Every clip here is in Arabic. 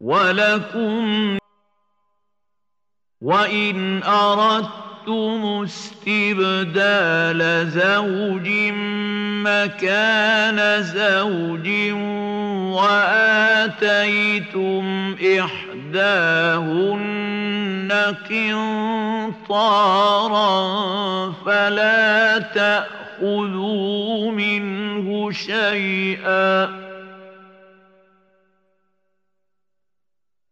ولكم وإن أردتم استبدال زوج مكان زوج وآتيتم إحداهن قنطارا فلا تأخذوا منه شيئا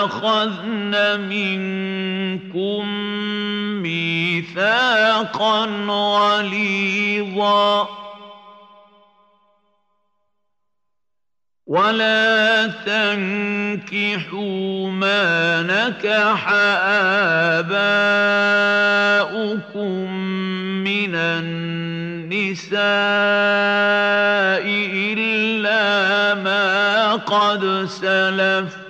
وأخذن منكم ميثاقا غليظا. ولا تنكحوا ما نكح آباؤكم من النساء إلا ما قد سلف.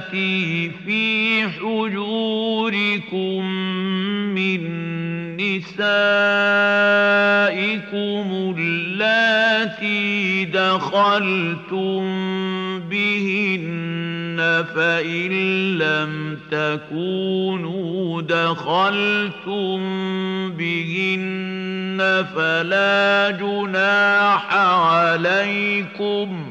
اللاتي في حجوركم من نسائكم اللاتي دخلتم بهن فإن لم تكونوا دخلتم بهن فلا جناح عليكم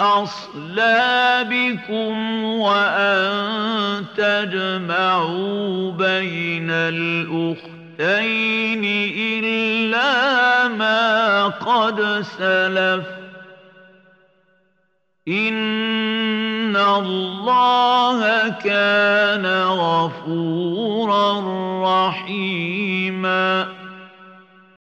أصلابكم وأن تجمعوا بين الأختين إلا ما قد سلف إن الله كان غفورا رحيما